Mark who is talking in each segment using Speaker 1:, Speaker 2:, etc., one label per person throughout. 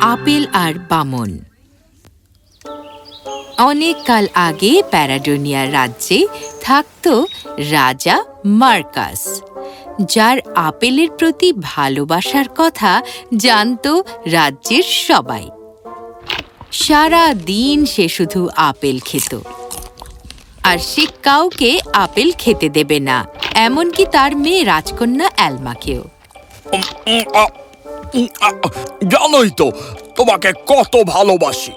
Speaker 1: Apple আর বামন। অনেক কাল আগে প্যারাডোনিয়ার রাজ্যে থাকত রাজা মার্কাস, যার আপেলের প্রতি ভালোবাসার কথা জানত রাজ্যের সবাই। সারা দিন সে শুধু আপেল খেত। আর সে কাউকে আপেল খেতে দেবে না, এমনকি তার মেয়ে রাজকন্যা অ্যালমাকেও।
Speaker 2: জানোই তো তোমাকে কত ভালোবাসি।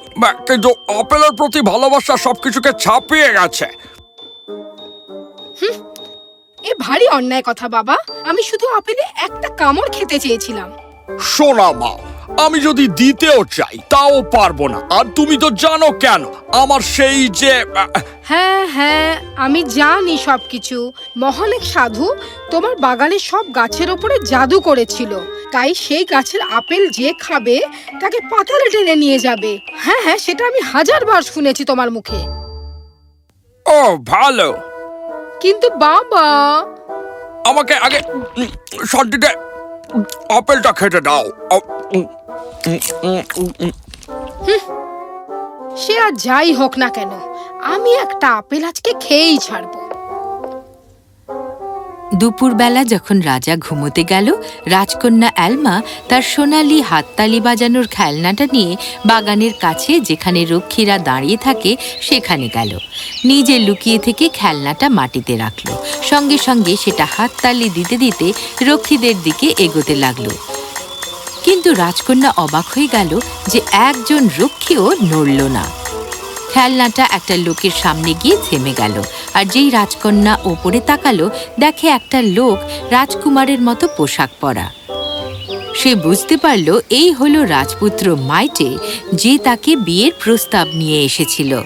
Speaker 2: কিন্তু আপেলের প্রতি ভালোবাসা সবকিছুকে ছাপিয়ে গেছে।
Speaker 3: এ ভারী অন্যায় কথা বাবা। আমি শুধু আপেলে একটা কামড় খেতে চেয়েছিলাম।
Speaker 2: শোনা মা আমি যদি দিতেও চাই তাও পারব না। আর তুমি তো জানো কেন আমার সেই যে
Speaker 3: হ্যাঁ হ্যাঁ আমি জানি সবকিছু। মহান এক সাধু তোমার বাগানের সব গাছের ওপরে জাদু করেছিল। তাই সেই গাছের আপেল যে খাবে তাকে পাতালে টেনে নিয়ে যাবে। হ্যাঁ হ্যাঁ সেটা আমি হাজার বার শুনেছি তোমার মুখে।
Speaker 2: ও ভালো।
Speaker 3: কিন্তু বাবা।
Speaker 2: আমাকে আগে উম, আপেলটা খেতে দাও।
Speaker 3: সে আর যাই হোক না কেন আমি একটা আপেল আজকে খেয়েই ছাড়বো।
Speaker 1: দুপুরবেলা যখন রাজা ঘুমোতে গেল, রাজকন্যা অ্যালমা তার সোনালি হাততালি বাজানোর খেলনাটা নিয়ে বাগানের কাছে যেখানে রক্ষীরা দাঁড়িয়ে থাকে সেখানে গেল। নিজে লুকিয়ে থেকে খেলনাটা মাটিতে রাখল। সঙ্গে সঙ্গে সেটা হাততালি দিতে দিতে রক্ষীদের দিকে এগোতে লাগল। কিন্তু রাজকন্যা অবাক হয়ে গেল যে একজন রক্ষীও নড়ল না। খেলনাটা একটা লোকের সামনে গিয়ে থেমে গেল। আর যেই রাজকন্যা ওপরে তাকালো, দেখে একটা লোক রাজকুমারের মতো পোশাক পরা। সে বুঝতে পারল এই হলো রাজপুত্র মাইটে, যে তাকে বিয়ের প্রস্তাব নিয়ে এসেছিল।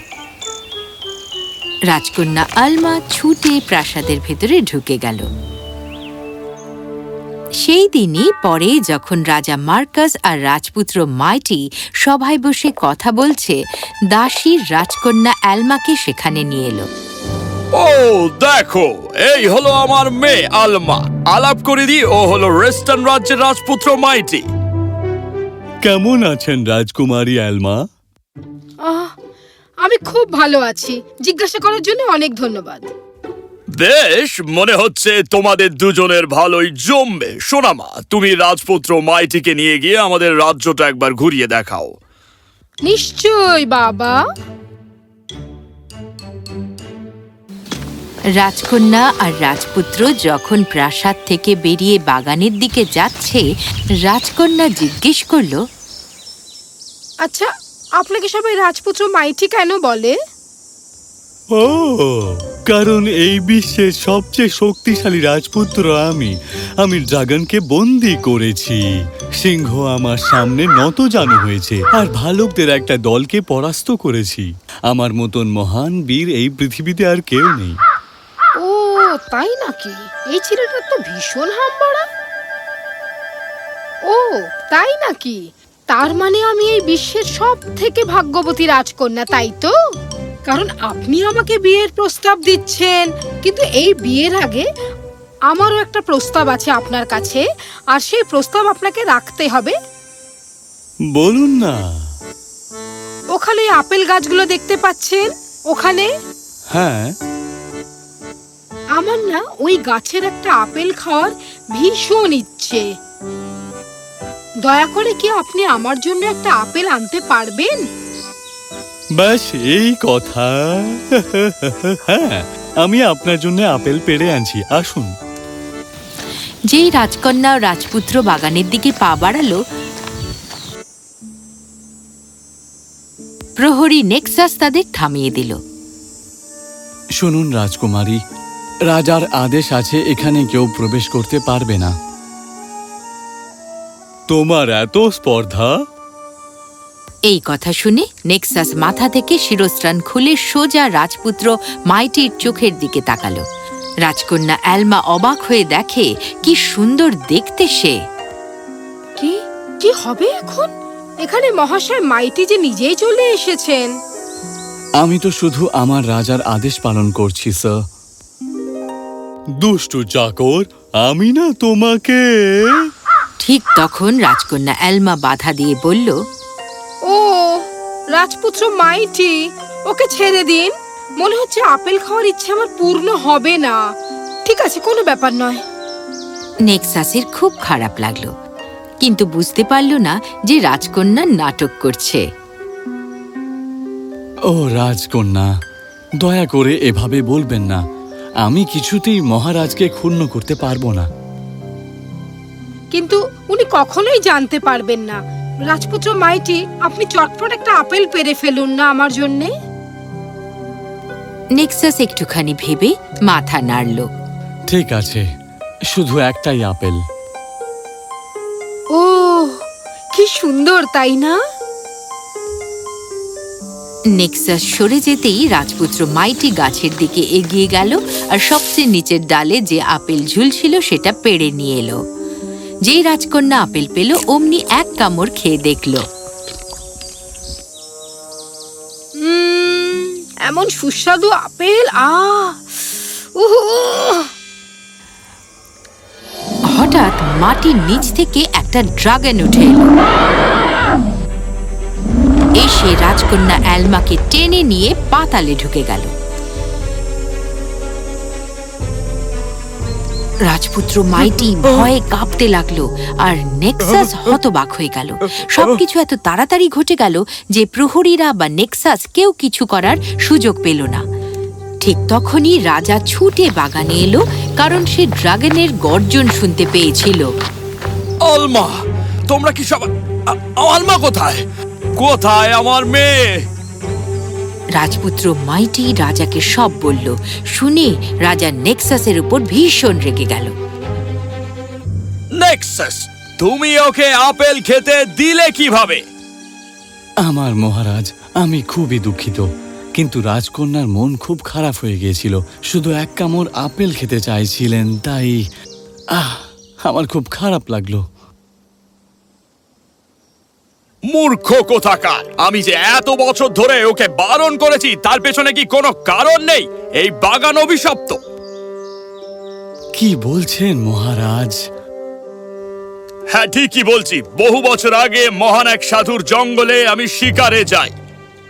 Speaker 1: রাজকন্যা আলমা ছুটে প্রাসাদের ভেতরে ঢুকে গেল। সেই দিনই পরে যখন রাজা মার্কাস আর রাজপুত্র মাইটি সভায় বসে কথা বলছে দাসী রাজকন্যা অ্যালমাকে সেখানে নিয়ে এলো।
Speaker 2: ও দেখো এই হলো আমার মেয়ে আলমা। আলাপ করে দি ও হলো রেস্টার্ন রাজ্যের রাজপুত্র মাইটি।
Speaker 4: কেমন আছেন রাজকুমারী অ্যালমা
Speaker 3: আহ আমি খুব ভালো আছি। জিজ্ঞাসা করার জন্য অনেক ধন্যবাদ।
Speaker 2: বেশ মনে হচ্ছে তোমাদের দুজনের ভালোই জমবে। সোনামা তুমি রাজপুত্র মাইটিকে নিয়ে গিয়ে আমাদের রাজ্যটা একবার ঘুরিয়ে দেখাও।
Speaker 3: নিশ্চয় বাবা।
Speaker 1: রাজকন্যা আর রাজপুত্র যখন প্রাসাদ থেকে বেরিয়ে বাগানের দিকে যাচ্ছে রাজকন্যা জিজ্ঞেস করল
Speaker 3: আচ্ছা আপনাকে সবাই রাজপুত্র মাইটি কেন বলে?
Speaker 4: ও, কারণ এই বিশ্বের সবচেয়ে শক্তিশালী রাজপুত্র আমি। আমি ড্রাগনকে বন্দি করেছি। সিংহ আমার সামনে নত জানু হয়েছে আর ভালুকদের একটা দলকে পরাস্ত করেছি। আমার মতন মহান বীর এই পৃথিবীতে আর কেউ নেই।
Speaker 3: ও, তাই নাকি? এই ছেলেটা তো ভীষণ হামবাড়া। ও, তাই নাকি? তার মানে আমি এই বিশ্বের সব থেকে ভাগ্যবতী রাজকন্যা, তাই তো? কারণ আপনি আমাকে বিয়ের প্রস্তাব দিচ্ছেন। কিন্তু এই বিয়ের আগে আমারও একটা প্রস্তাব আছে আপনার কাছে আর সেই প্রস্তাব আপনাকে রাখতে হবে।
Speaker 4: বলুন না।
Speaker 3: ওখানে আপেল গাছগুলো দেখতে পাচ্ছেন? ওখানে?
Speaker 4: হ্যাঁ।
Speaker 3: আমার না ওই গাছের একটা আপেল খাওয়ার ভীষণ ইচ্ছে। দয়া করে কি আপনি আমার জন্য একটা আপেল আনতে পারবেন?
Speaker 4: এই কথা। হ্যাঁ আমি আপনার জন্য আপেল পেড়ে আনছি আসুন।
Speaker 1: যেই রাজকন্যা ও রাজপুত্র বাগানের দিকে পা বাড়ালো প্রহরী নেক্সাস তাদের থামিয়ে দিল।
Speaker 4: শুনুন রাজকুমারী রাজার আদেশ আছে এখানে কেউ প্রবেশ করতে পারবে না। তোমার এত স্পর্ধা?
Speaker 1: এই কথা শুনে নেক্সাস মাথা থেকে শিরস্ত্রাণ খুলে সোজা রাজপুত্র মাইটির চোখের দিকে তাকালো। রাজকন্যা অ্যালমা অবাক হয়ে দেখে কি সুন্দর দেখতে সে।
Speaker 3: কি? কি হবে এখন? এখানে মহাশয় মাইটি যে নিজেই চলে এসেছেন।
Speaker 4: আমি তো শুধু আমার রাজার আদেশ পালন করছি স্যার। দুষ্টু চাকর আমি না তোমাকে
Speaker 1: ঠিক তখন রাজকন্যা অ্যালমা বাধা দিয়ে বলল
Speaker 3: রাজপুত্র মাইটি ওকে ছেড়ে দিন। মনে হচ্ছে আপেল খাওয়ার ইচ্ছে আমার পূর্ণ হবে না। ঠিক আছে কোনো ব্যাপার নয়।
Speaker 1: নেক্সাসের খুব খারাপ লাগল। কিন্তু বুঝতে পারল না যে রাজকন্যা নাটক করছে।
Speaker 4: ও রাজকন্যা দয়া করে এভাবে বলবেন না। আমি কিছুতেই মহারাজকে ক্ষুণ্ণ করতে পারব না।
Speaker 3: কিন্তু উনি কখনোই জানতে পারবেন না। রাজপুত্র মাইটি আপনি চটপট একটা আপেল পেরে ফেলুন না আমার জন্যে?
Speaker 1: নেক্সাস একটুখানি ভেবে মাথা নাড়ল।
Speaker 4: ঠিক আছে শুধু একটাই আপেল।
Speaker 3: ও কি সুন্দর তাই না?
Speaker 1: নেক্সাস সরে যেতেই রাজপুত্র মাইটি গাছের দিকে এগিয়ে গেল আর সবচেয়ে নিচের ডালে যে আপেল ঝুলছিল সেটা পেড়ে নিয়ে এলো। যেই রাজকন্যা আপেল পেল অমনি এক কামড় খেয়ে দেখল।
Speaker 3: এমন সুস্বাদু আপেল আ
Speaker 1: হঠাৎ মাটির নিচ থেকে একটা ড্রাগন উঠে এলো। এসে রাজকন্যা অ্যালমাকে টেনে নিয়ে পাতালে ঢুকে গেল। রাজপুত্র মাইটি ভয়ে কাঁপতে লাগল আর নেক্সাস হতবাক হয়ে গেল। সবকিছু এত তাড়াতাড়ি ঘটে গেল যে প্রহরীরা বা নেক্সাস কেউ কিছু করার সুযোগ পেল না। ঠিক তখনই রাজা ছুটে বাগানে এলো, কারণ সে ড্রাগনের গর্জন শুনতে পেয়েছিল।
Speaker 2: আলমা, তোমরা কি সব আলমা কোথায়? কোথায় আমার মেয়ে?
Speaker 1: রাজপুত্র মাইটি রাজাকে সব বলল। শুনে রাজা নেক্সাসের উপর ভীষণ রেগে গেল।
Speaker 2: নেক্সাস তুমি ওকে আপেল খেতে দিলে কীভাবে?
Speaker 4: আমার মহারাজ আমি খুবই দুঃখিত কিন্তু রাজকন্যার মন খুব খারাপ হয়ে গিয়েছিল। শুধু এক কামড় আপেল খেতে চাইছিলেন তাই আহ আমার খুব খারাপ লাগল।
Speaker 2: মূর্খ কোথাকার। আমি যে এত বছর ধরে ওকে বারণ করেছি তার পেছনে কি কোনো কারণ নেই? এই বাগান অভিশপ্ত।
Speaker 4: কি বলছেন মহারাজ?
Speaker 2: হ্যাঁ ঠিকই বলছি। বহু বছর আগে মহান এক সাধুর জঙ্গলে আমি শিকারে যাই।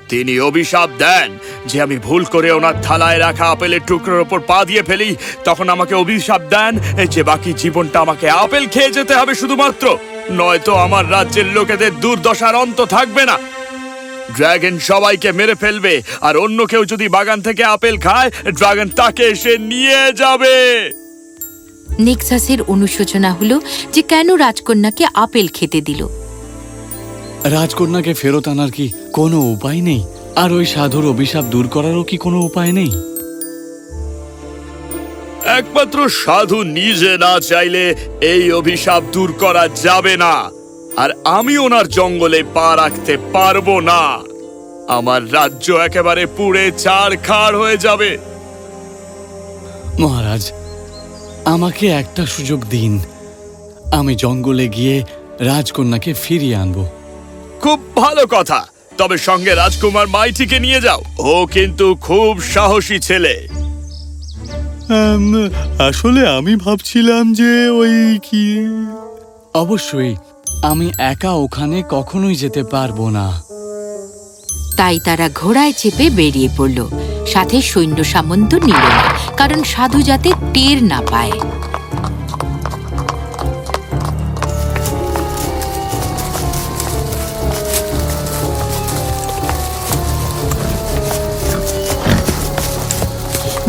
Speaker 2: তিনি অভিশাপ দেন যে আমি ভুল করে ওনার থালায় রাখা আপেলের টুকরোর ওপর পা দিয়ে ফেলি। তখন আমাকে অভিশাপ দেন যে বাকি জীবনটা আমাকে আপেল খেয়ে যেতে হবে শুধুমাত্র। নয়তো আমার রাজ্যের লোকেদের দুর্দশার অন্ত থাকবে না। ড্রাগন সবাইকে মেরে ফেলবে আর অন্য কেউ যদি বাগান থেকে আপেল খায় ড্রাগন তাকে এসে নিয়ে যাবে।
Speaker 1: নেক্সাসের অনুশোচনা হলো যে কেন রাজকন্যাকে আপেল খেতে দিল।
Speaker 4: রাজকন্যাকে ফেরত আনার কি কোনো উপায় নেই? আর ওই সাধুর অভিশাপ দূর করারও কি কোনো উপায় নেই?
Speaker 2: একমাত্র সাধু নিজে না চাইলে এই অভিশাপ দূর করা যাবে না। আর আমি ওনার জঙ্গলে পা রাখতে পারব না। আমার রাজ্য একেবারে পুড়ে চার খাড় হয়ে যাবে।
Speaker 4: মহারাজ আমাকে একটা সুযোগ দিন। আমি জঙ্গলে গিয়ে রাজকন্যাকে ফিরিয়ে আনব।
Speaker 2: খুব ভালো কথা। তবে সঙ্গে রাজকুমার মাইটিকে নিয়ে যাও। ও কিন্তু খুব সাহসী ছেলে।
Speaker 4: আসলে আমি ভাবছিলাম যে ওই কি? অবশ্যই আমি একা ওখানে কখনোই যেতে পারব না।
Speaker 1: তাই তারা ঘোড়ায় চেপে বেরিয়ে পড়ল। সাথে সৈন্য সামন্ত নিল কারণ সাধু যাতে টের না পায়।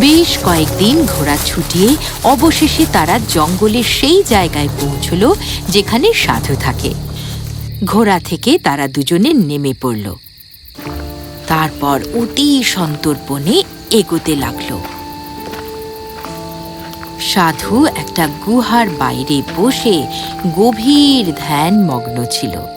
Speaker 1: বেশ কয়েকদিন ঘোড়া ছুটিয়ে অবশেষে তারা জঙ্গলের সেই জায়গায় পৌঁছল যেখানে সাধু থাকে। ঘোড়া থেকে তারা দুজনে নেমে পড়ল। তারপর অতি সন্তর্পণে এগোতে লাগল। সাধু একটা গুহার বাইরে বসে গভীর ধ্যান মগ্ন ছিল।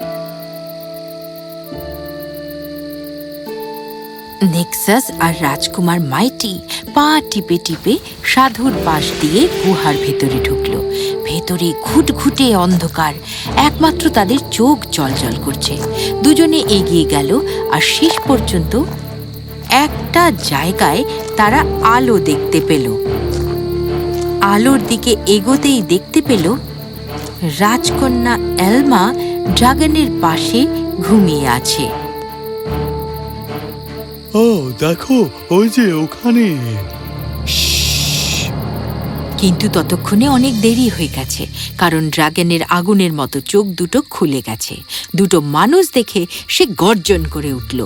Speaker 1: নেক্সাস আর রাজকুমার মাইটি পা টিপে টিপে সাধুর পাশ দিয়ে গুহার ভেতরে ঢুকলো। ভেতরে ঘুটঘুটে অন্ধকার, একমাত্র তাদের চোখ জলজল করছে। দুজনে এগিয়ে গেল আর শেষ পর্যন্ত একটা জায়গায় তারা আলো দেখতে পেল। আলোর দিকে এগোতেই দেখতে পেল রাজকন্যা এলমা ড্রাগনের পাশে ঘুমিয়ে আছে।
Speaker 4: ও দেখো ওই যে ওখানে।
Speaker 1: কিন্তু ততক্ষণে অনেক দেরি হয়ে গেছে কারণ ড্রাগনের আগুনের মতো চোখ দুটো খুলে গেছে। দুটো মানুষ দেখে সে গর্জন করে উঠল।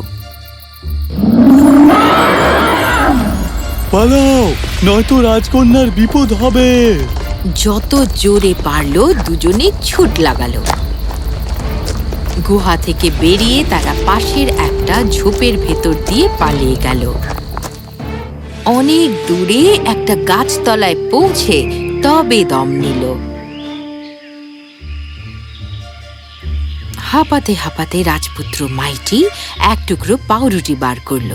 Speaker 4: পালাও নয়তো রাজকন্যার বিপদ হবে।
Speaker 1: যত জোরে পারল দুজনে ছুট লাগালো। গুহা থেকে বেরিয়ে তারা পাশের একটা ঝোপের ভেতর দিয়ে পালিয়ে গেল। অনেক দূরে একটা গাছতলায় পৌঁছে তবে দম নিল। হাঁপাতে হাঁপাতে রাজপুত্র মাইটি এক টুকরো পাউরুটি বার করল।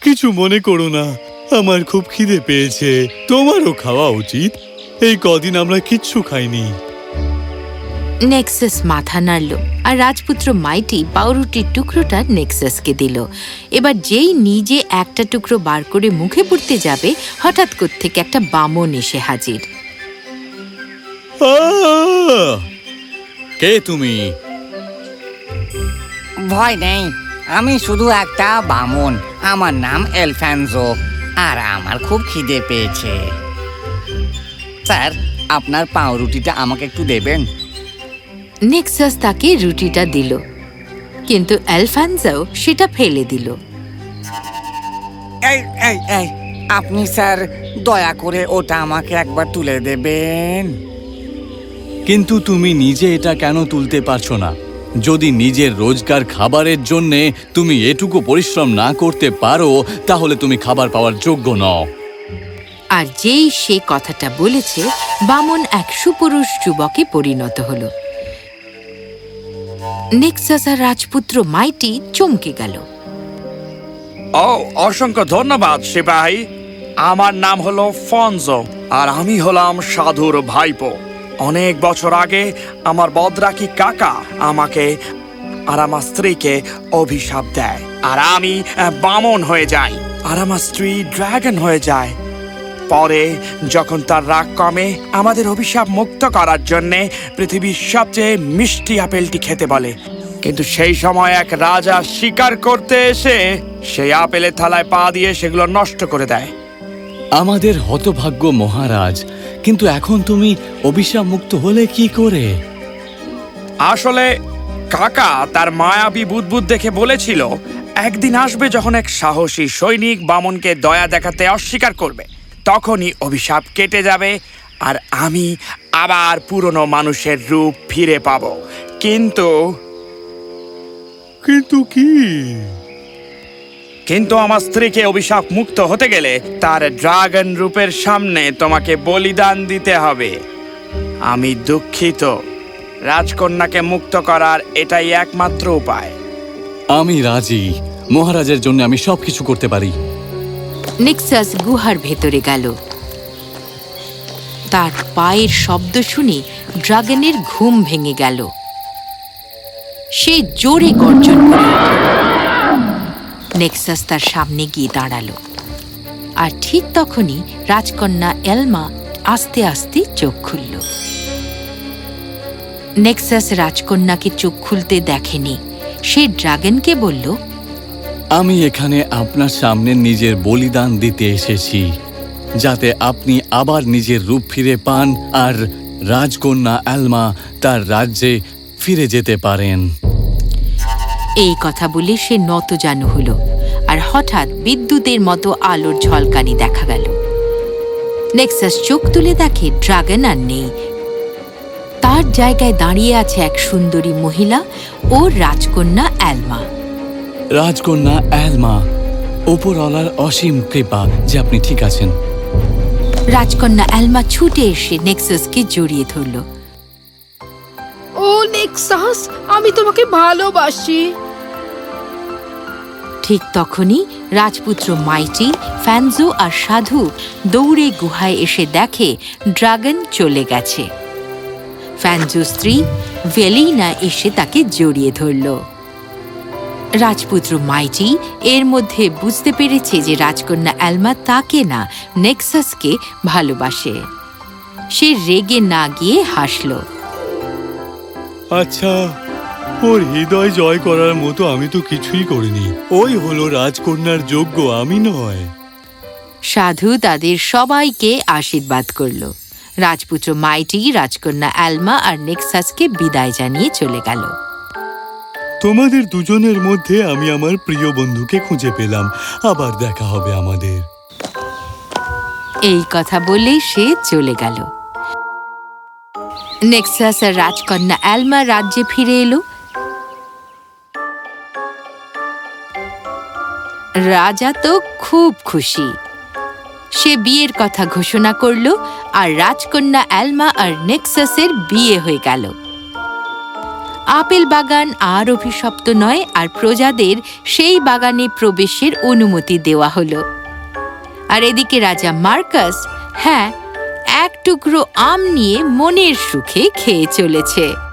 Speaker 4: কিছু মনে করো না, আমার খুব খিদে পেয়েছে। তোমারও খাওয়া উচিত। এই কদিন আমরা কিচ্ছু খাইনি।
Speaker 1: নেক্সাস মাথা নাড়ল আর রাজপুত্র মাইটি পাউরুটির টুকরোটা নেক্সাসকে দিল। এবার যেই নিজে একটা টুকরো বার করে মুখে পড়তে যাবে হঠাৎ থেকে একটা বামন এসে হাজির!
Speaker 4: কে তুমি?
Speaker 5: ভয় নেই আমি শুধু একটা বামন। আমার নাম এলফ্যানজো আর আমার খুব খিদে পেয়েছে। স্যার আপনার পাউরুটিটা আমাকে একটু দেবেন?
Speaker 1: নেক্সাস তাকে রুটিটা দিল। কিন্তু অ্যালফানজাও সেটা ফেলে দিল।
Speaker 5: এই এই এই আপনি স্যার দয়া করে ওটা আমাকে একবার তুলে দেবেন।
Speaker 4: কিন্তু তুমি নিজে এটা কেন তুলতে পারছ না? যদি নিজের রোজকার খাবারের জন্যে তুমি এটুকু পরিশ্রম না করতে পারো তাহলে তুমি খাবার পাওয়ার যোগ্য নও।
Speaker 1: আর যেই সে কথাটা বলেছে বামন এক সুপুরুষ যুবকে পরিণত হল। নেক্সাস রাজপুত্র মাইটি চমকে গেল।
Speaker 2: ও, অসংখ্য ধন্যবাদ, সিপাহী। আমার নাম হলো ফনজো, আর আমি হলাম সাধুর ভাইপো। অনেক বছর আগে আমার বদরাকি কাকা আমাকে আর আমার স্ত্রীকে অভিশাপ দেয়, আর আমি বামন হয়ে যাই, আর আমার স্ত্রী ড্রাগন হয়ে যায়। পরে যখন তার রাগ কমে আমাদের অভিশাপ মুক্ত করার জন্যে পৃথিবীর সবচেয়ে মিষ্টি আপেলটি খেতে বলে। কিন্তু সেই সময় এক রাজা শিকার করতে এসে সেই আপেলের থালায় পা দিয়ে সেগুলো নষ্ট করে দেয়।
Speaker 4: আমাদের হতভাগ্য মহারাজ কিন্তু এখন তুমি অভিশাপ মুক্ত হলে কি করে?
Speaker 2: আসলে কাকা তার মায়াবী বুদবুদ দেখে বলেছিল একদিন আসবে যখন এক সাহসী সৈনিক বামনকে দয়া দেখাতে অস্বীকার করবে। তখনই অভিশাপ কেটে যাবে আর আমি আবার পুরনো মানুষের রূপ ফিরে পাব। কিন্তু
Speaker 4: কিন্তু কি?
Speaker 2: কিন্তু আমার স্ত্রীকে অভিশাপ মুক্ত হতে গেলে তার ড্রাগন রূপের সামনে তোমাকে বলিদান দিতে হবে। আমি দুঃখিত। রাজকন্যাকে মুক্ত করার এটাই একমাত্র উপায়।
Speaker 4: আমি রাজি। মহারাজের জন্য আমি সবকিছু করতে পারি।
Speaker 1: নেক্সাস গুহার ভেতরে গেল। তার পায়ের শব্দ শুনে ড্রাগনের ঘুম ভেঙে গেল। সে জোরে গর্জন করে নেক্সাস তার সামনে গিয়ে দাঁড়াল। আর ঠিক তখনই রাজকন্যা এলমা আস্তে আস্তে চোখ খুলল। নেক্সাস রাজকন্যাকে চোখ খুলতে দেখেনি। সে ড্রাগনকে বলল
Speaker 4: আমি এখানে আপনার সামনে নিজের বলিদান দিতে এসেছি, যাতে আপনি আবার নিজের রূপ ফিরে পান আর রাজকন্যা অ্যালমা তার রাজ্যে ফিরে যেতে পারেন।
Speaker 1: এই কথা বলে সে নত নতজানু হলো আর হঠাৎ বিদ্যুতের মতো আলোর ঝলকানি দেখা গেল। নেক্সাস চোখ তুলে দেখে ড্রাগন আর নেই। তার জায়গায় দাঁড়িয়ে আছে এক সুন্দরী মহিলা ও রাজকন্যা অ্যালমা।
Speaker 4: রাজকন্যা অ্যালমা ওপরওয়ালার অসীম কৃপা যে আপনি ঠিক আছেন।
Speaker 1: রাজকন্যা অ্যালমা ছুটে এসে নেক্সাসকে জড়িয়ে ধরল।
Speaker 3: ও নেক্সাস আমি তোমাকে ভালোবাসি।
Speaker 1: ঠিক তখনই রাজপুত্র মাইটি ফ্যানজো আর সাধু দৌড়ে গুহায় এসে দেখে ড্রাগন চলে গেছে। ফ্যানজো স্ত্রী ভেলিনা এসে তাকে জড়িয়ে ধরল। রাজপুত্র মাইটি এর মধ্যে বুঝতে পেরেছে যে রাজকন্যা অ্যালমা তাকে না নেক্সাসকে ভালোবাসে। সে রেগে না গিয়ে হাসল।
Speaker 4: আচ্ছা ওর হৃদয় জয় করার মতো আমি তো কিছুই করিনি। ওই হলো রাজকন্যার যোগ্য আমি নয়।
Speaker 1: সাধু তাদের সবাইকে আশীর্বাদ করল। রাজপুত্র মাইটি রাজকন্যা অ্যালমা আর নেক্সাসকে বিদায় জানিয়ে চলে গেল।
Speaker 4: তোমাদের দুজনের মধ্যে আমি আমার প্রিয় বন্ধুকে খুঁজে পেলাম। আবার দেখা হবে আমাদের।
Speaker 1: এই কথা বলেই সে চলে গেল। নেক্সাস আর রাজকন্যা অ্যালমা রাজ্যে ফিরে এলো। রাজা তো খুব খুশি। সে বিয়ের কথা ঘোষণা করল আর রাজকন্যা অ্যালমা আর নেক্সাসের বিয়ে হয়ে গেল। আপেল বাগান আর অভিশপ্ত নয়, আর প্রজাদের সেই বাগানে প্রবেশের অনুমতি দেওয়া হলো। আর এদিকে রাজা মার্কাস হ্যাঁ এক টুকরো আম নিয়ে মনের সুখে খেয়ে চলেছে।